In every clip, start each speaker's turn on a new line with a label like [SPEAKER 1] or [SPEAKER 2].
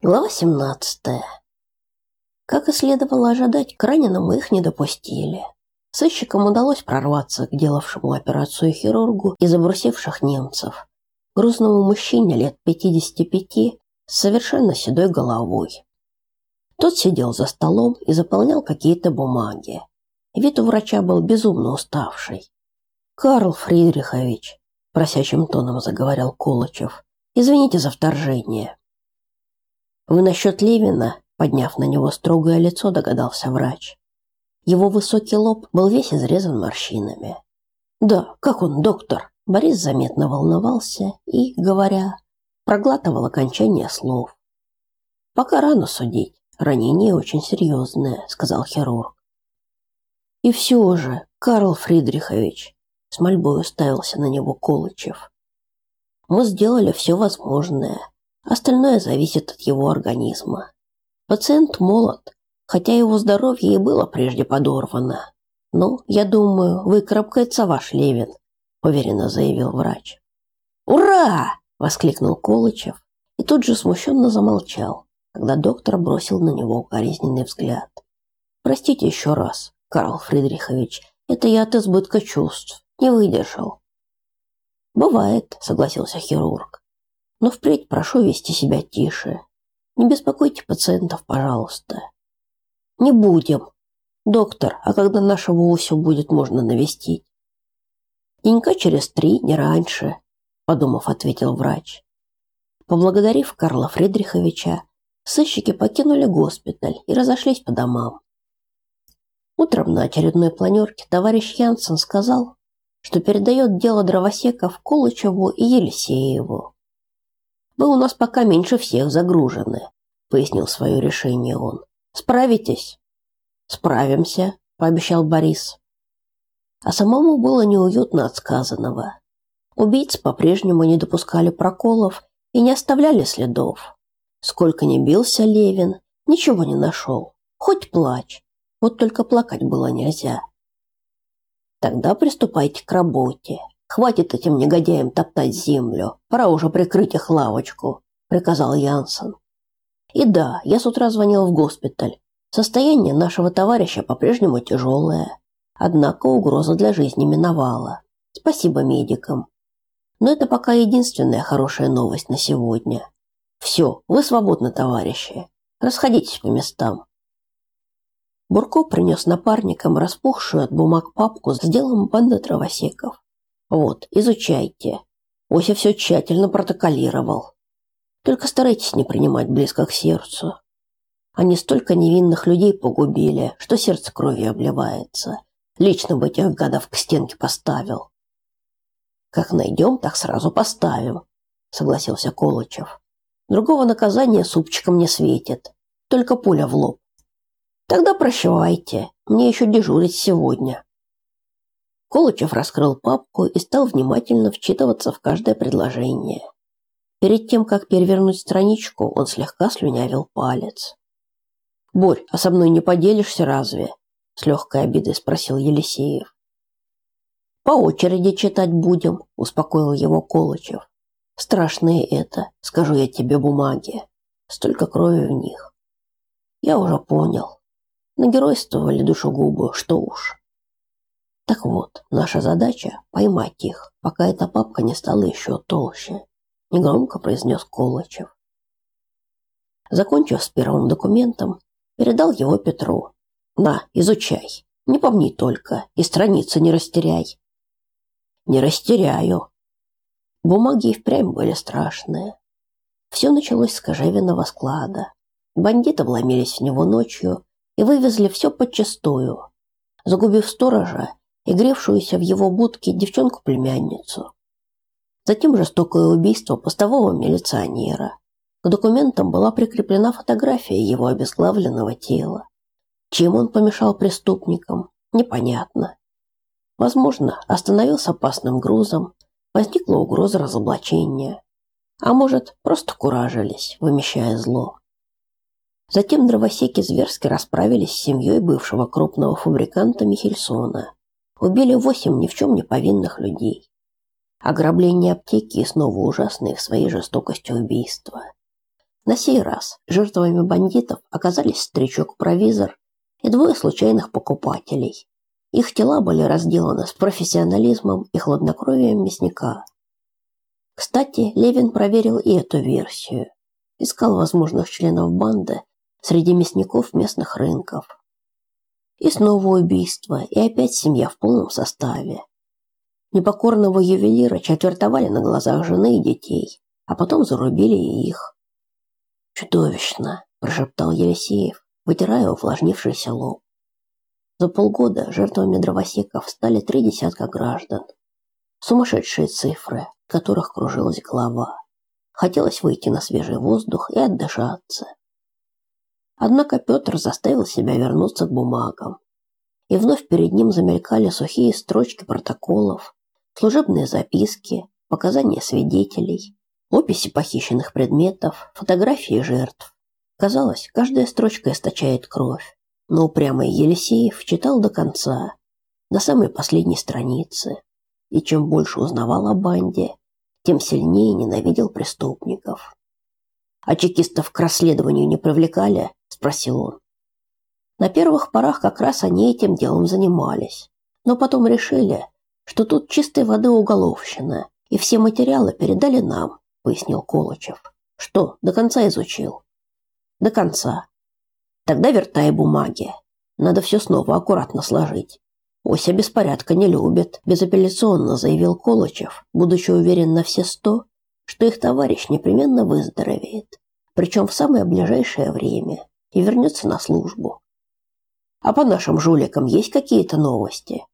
[SPEAKER 1] Глава 17. Как и следовало ожидать, к раненым их не допустили. Сыщикам удалось прорваться к делавшему операцию хирургу из обрусевших немцев, грузному мужчине лет 55 с совершенно седой головой. Тот сидел за столом и заполнял какие-то бумаги. Вид у врача был безумно уставший. «Карл Фридрихович», – просящим тоном заговорил Колычев, – «извините за вторжение. Вы насчет Левина, подняв на него строгое лицо, догадался врач. Его высокий лоб был весь изрезан морщинами. Да, как он, доктор? Борис заметно волновался и, говоря, проглатывал окончание слов. Пока рано судить, ранение очень серьезное, сказал хирург. И все же, Карл Фридрихович, с мольбой уставился на него Колычев. Мы сделали все возможное, Остальное зависит от его организма. Пациент молод, хотя его здоровье и было прежде подорвано. Но, я думаю, выкарабкается ваш Левин, уверенно заявил врач. Ура! воскликнул Колычев и тут же смущенно замолчал, когда доктор бросил на него укоризненный взгляд. Простите еще раз, Карл Фридрихович, это я от избытка чувств, не выдержал. Бывает, согласился хирург. Но впредь прошу вести себя тише. Не беспокойте пациентов, пожалуйста. Не будем. Доктор, а когда нашего Усю будет можно навестить? Денька через три, не раньше, подумав, ответил врач. Поблагодарив Карла Фридриховича, сыщики покинули госпиталь и разошлись по домам. Утром на очередной планерке товарищ Янсен сказал, что передает дело дровосеков Колычеву и Елисееву. Вы у нас пока меньше всех загружены, пояснил свое решение он. Справитесь? Справимся, пообещал Борис. А самому было неуютно от сказанного. Убийц по-прежнему не допускали проколов и не оставляли следов. Сколько ни бился Левин, ничего не нашел. Хоть плачь. Вот только плакать было нельзя. Тогда приступайте к работе, Хватит этим негодяям топтать землю. Пора уже прикрыть их лавочку, приказал Янсен. И да, я с утра звонил в госпиталь. Состояние нашего товарища по-прежнему тяжелое. Однако угроза для жизни миновала. Спасибо медикам. Но это пока единственная хорошая новость на сегодня. Все, вы свободны, товарищи. Расходитесь по местам. Бурко принес напарникам распухшую от бумаг папку с делом банды травосеков. Вот, изучайте. Ося все тщательно протоколировал. Только старайтесь не принимать близко к сердцу. Они столько невинных людей погубили, что сердце кровью обливается. Лично бы этих гадов к стенке поставил. Как найдем, так сразу поставим, согласился Колычев. Другого наказания супчиком не светит, только пуля в лоб. Тогда прощавайте, мне еще дежурить сегодня. Колычев раскрыл папку и стал внимательно вчитываться в каждое предложение. Перед тем, как перевернуть страничку, он слегка слюнявил палец. «Борь, а со мной не поделишься разве?» – с легкой обидой спросил Елисеев. «По очереди читать будем», – успокоил его Колычев. «Страшные это, скажу я тебе, бумаги. Столько крови в них». «Я уже понял. Нагеройствовали душегубы, что уж». Так вот, наша задача поймать их, пока эта папка не стала еще толще, негромко произнес Колычев. Закончив с первым документом, передал его Петру. На, изучай. Не помни только, и страницы не растеряй. Не растеряю. Бумаги и впрямь были страшные. Все началось с кожевенного склада. Бандиты вломились в него ночью и вывезли все подчистую. Загубив сторожа и гревшуюся в его будке девчонку-племянницу. Затем жестокое убийство постового милиционера. К документам была прикреплена фотография его обезглавленного тела. Чем он помешал преступникам, непонятно. Возможно, остановился опасным грузом, возникла угроза разоблачения. А может, просто куражились, вымещая зло. Затем дровосеки зверски расправились с семьей бывшего крупного фабриканта Михельсона убили восемь ни в чем не повинных людей. Ограбление аптеки снова ужасные в своей жестокости убийства. На сей раз жертвами бандитов оказались старичок-провизор и двое случайных покупателей. Их тела были разделаны с профессионализмом и хладнокровием мясника. Кстати, Левин проверил и эту версию. Искал возможных членов банды среди мясников местных рынков. И снова убийство, и опять семья в полном составе. Непокорного ювелира четвертовали на глазах жены и детей, а потом зарубили и их. «Чудовищно!» – прошептал Елисеев, вытирая увлажнившийся лоб. За полгода жертвами дровосеков стали три десятка граждан. Сумасшедшие цифры, в которых кружилась голова. Хотелось выйти на свежий воздух и отдышаться. Однако Петр заставил себя вернуться к бумагам. И вновь перед ним замелькали сухие строчки протоколов, служебные записки, показания свидетелей, описи похищенных предметов, фотографии жертв. Казалось, каждая строчка источает кровь. Но упрямый Елисеев читал до конца, до самой последней страницы, и чем больше узнавал о банде, тем сильнее ненавидел преступников. «А чекистов к расследованию не привлекали?» – спросил он. На первых порах как раз они этим делом занимались, но потом решили, что тут чистой воды уголовщина, и все материалы передали нам, пояснил Колычев. Что, до конца изучил? До конца. Тогда вертай бумаги. Надо все снова аккуратно сложить. Ося беспорядка не любит, безапелляционно заявил Колычев, будучи уверен на все сто, что их товарищ непременно выздоровеет, причем в самое ближайшее время, и вернется на службу. А по нашим жуликам есть какие-то новости?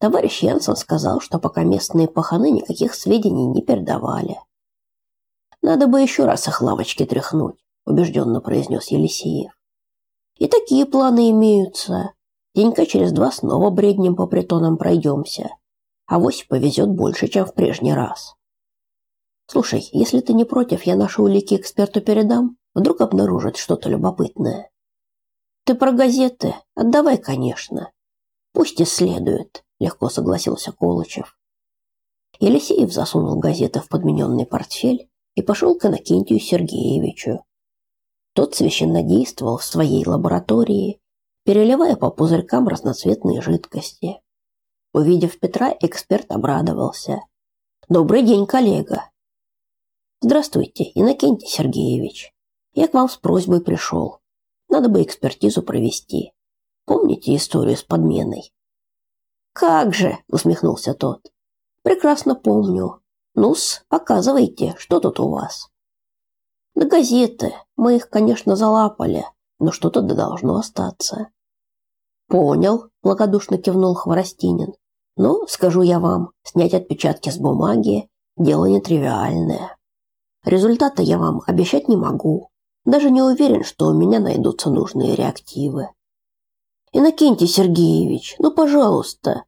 [SPEAKER 1] Товарищ Янсен сказал, что пока местные паханы никаких сведений не передавали. Надо бы еще раз их лавочки тряхнуть, убежденно произнес Елисеев. И такие планы имеются. Денька через два снова бреднем по притонам пройдемся. А вось повезет больше, чем в прежний раз. Слушай, если ты не против, я наши улики эксперту передам. Вдруг обнаружат что-то любопытное. Ты про газеты? Отдавай, конечно. Пусть исследует, легко согласился Колычев. Елисеев засунул газеты в подмененный портфель и пошел к Иннокентию Сергеевичу, тот священно действовал в своей лаборатории, переливая по пузырькам разноцветные жидкости. Увидев Петра, эксперт обрадовался. «Добрый день, коллега!» «Здравствуйте, Иннокентий Сергеевич. Я к вам с просьбой пришел. Надо бы экспертизу провести. Помните историю с подменой?» «Как же!» – усмехнулся тот. «Прекрасно помню. Ну-с, показывайте, что тут у вас?» Да газеты. Мы их, конечно, залапали, но что-то да должно остаться. Понял, благодушно кивнул Хворостинин. Ну, скажу я вам, снять отпечатки с бумаги дело нетривиальное. Результата я вам обещать не могу. Даже не уверен, что у меня найдутся нужные реактивы. Иннокентий Сергеевич, ну, пожалуйста.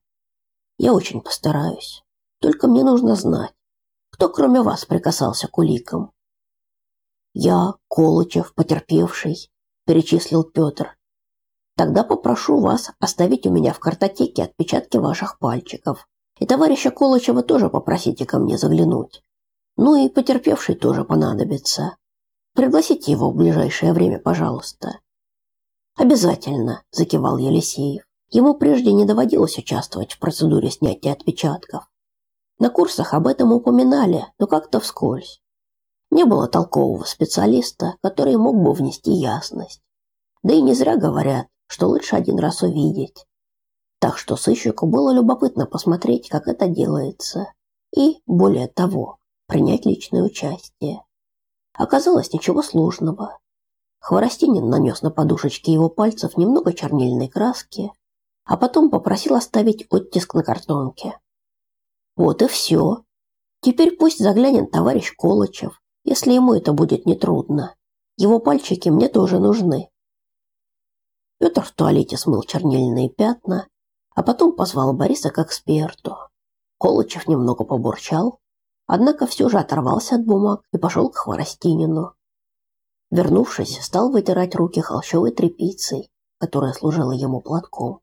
[SPEAKER 1] Я очень постараюсь. Только мне нужно знать, кто кроме вас прикасался к уликам. Я, Колычев, потерпевший, перечислил Петр. Тогда попрошу вас оставить у меня в картотеке отпечатки ваших пальчиков. И товарища Колычева тоже попросите ко мне заглянуть. Ну и потерпевший тоже понадобится. Пригласите его в ближайшее время, пожалуйста. Обязательно, закивал Елисеев. Ему прежде не доводилось участвовать в процедуре снятия отпечатков. На курсах об этом упоминали, но как-то вскользь. Не было толкового специалиста, который мог бы внести ясность. Да и не зря говорят, что лучше один раз увидеть. Так что сыщику было любопытно посмотреть, как это делается, и, более того, принять личное участие. Оказалось, ничего сложного. Хворостинин нанес на подушечки его пальцев немного чернильной краски, а потом попросил оставить оттиск на картонке. Вот и все. Теперь пусть заглянет товарищ Колычев, если ему это будет нетрудно. Его пальчики мне тоже нужны. Петр в туалете смыл чернильные пятна, а потом позвал Бориса к эксперту. Колычев немного побурчал, однако все же оторвался от бумаг и пошел к Хворостинину. Вернувшись, стал вытирать руки холщовой тряпицей, которая служила ему платком.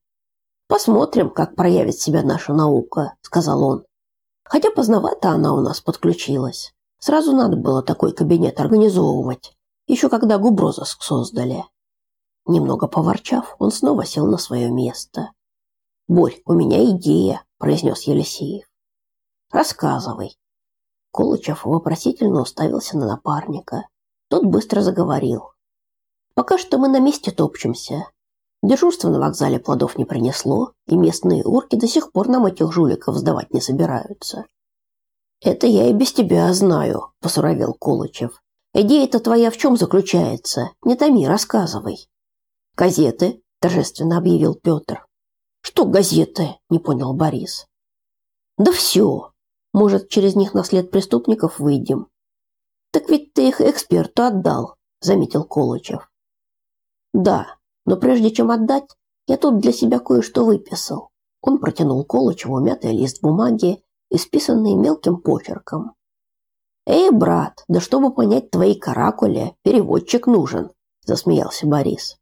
[SPEAKER 1] «Посмотрим, как проявит себя наша наука», — сказал он. «Хотя поздновато она у нас подключилась. Сразу надо было такой кабинет организовывать, еще когда губрозыск создали. Немного поворчав, он снова сел на свое место. «Борь, у меня идея», – произнес Елисеев. «Рассказывай». Колычев вопросительно уставился на напарника. Тот быстро заговорил. «Пока что мы на месте топчемся. Дежурство на вокзале плодов не принесло, и местные урки до сих пор нам этих жуликов сдавать не собираются». «Это я и без тебя знаю», – посуровел Колычев. «Идея-то твоя в чем заключается? Не томи, рассказывай». «Газеты», – торжественно объявил Петр. Что газеты? Не понял Борис. Да все. Может, через них на след преступников выйдем. Так ведь ты их эксперту отдал, заметил Колычев. Да, но прежде чем отдать, я тут для себя кое-что выписал. Он протянул Колычеву мятый лист бумаги, исписанный мелким почерком. «Эй, брат, да чтобы понять твои каракули, переводчик нужен», – засмеялся Борис.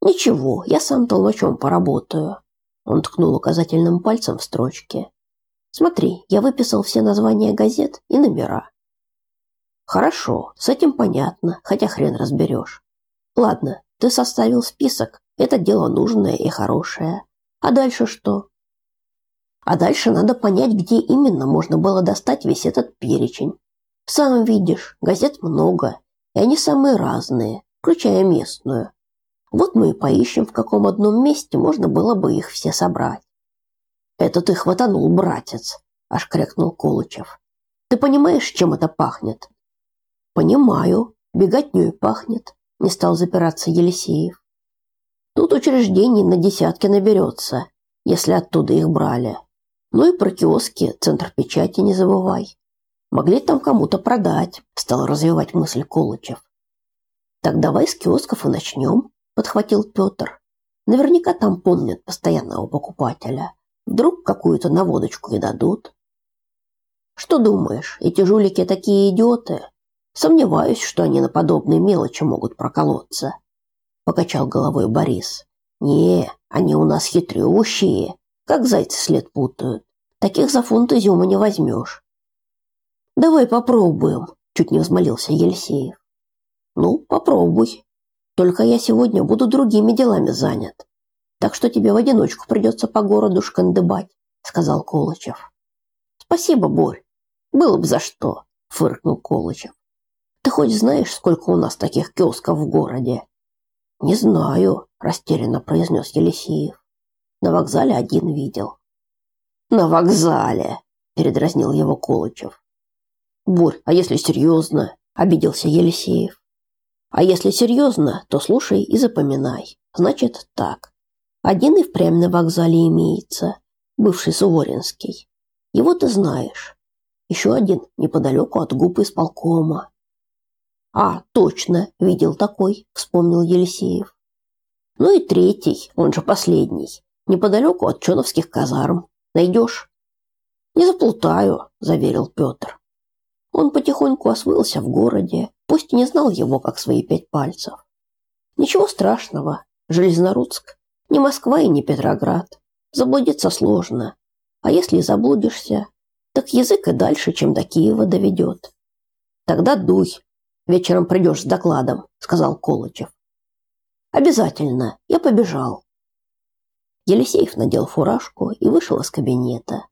[SPEAKER 1] Ничего, я сам толмачом поработаю. Он ткнул указательным пальцем в строчке. Смотри, я выписал все названия газет и номера. Хорошо, с этим понятно, хотя хрен разберешь. Ладно, ты составил список. Это дело нужное и хорошее. А дальше что? А дальше надо понять, где именно можно было достать весь этот перечень. Сам видишь, газет много, и они самые разные, включая местную. Вот мы и поищем, в каком одном месте можно было бы их все собрать. Это ты хватанул, братец, аж крякнул Колычев. Ты понимаешь, чем это пахнет? Понимаю, беготней пахнет, не стал запираться Елисеев. Тут учреждений на десятки наберется, если оттуда их брали. Ну и про киоски, центр печати не забывай. Могли там кому-то продать, стал развивать мысль Колычев. Так давай с киосков и начнем подхватил Петр. Наверняка там помнят постоянного покупателя. Вдруг какую-то наводочку и дадут. Что думаешь, эти жулики такие идиоты? Сомневаюсь, что они на подобные мелочи могут проколоться. Покачал головой Борис. Не, они у нас хитрющие, как зайцы след путают. Таких за фунт изюма не возьмешь. Давай попробуем, чуть не взмолился Елисеев. Ну, попробуй, только я сегодня буду другими делами занят. Так что тебе в одиночку придется по городу шкандыбать, сказал Колычев. Спасибо, Борь. Было бы за что, фыркнул Колычев. Ты хоть знаешь, сколько у нас таких киосков в городе? Не знаю, растерянно произнес Елисеев. На вокзале один видел. На вокзале, передразнил его Колычев. Борь, а если серьезно? обиделся Елисеев. А если серьезно, то слушай и запоминай. Значит так. Один и впрямь на вокзале имеется, бывший Суворинский. Его ты знаешь. Еще один неподалеку от губ исполкома. А, точно, видел такой, вспомнил Елисеев. Ну и третий, он же последний, неподалеку от Чоновских казарм. Найдешь? Не заплутаю, заверил Петр. Он потихоньку освоился в городе, пусть и не знал его как свои пять пальцев. Ничего страшного, Железнорудск, не Москва и не Петроград. Заблудиться сложно, а если заблудишься, так язык и дальше, чем до Киева доведет. Тогда дуй, вечером придешь с докладом, сказал Колычев. Обязательно, я побежал. Елисеев надел фуражку и вышел из кабинета.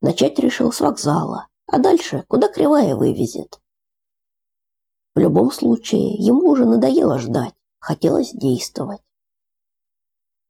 [SPEAKER 1] Начать решил с вокзала, а дальше куда кривая вывезет. В любом случае, ему уже надоело ждать, хотелось действовать.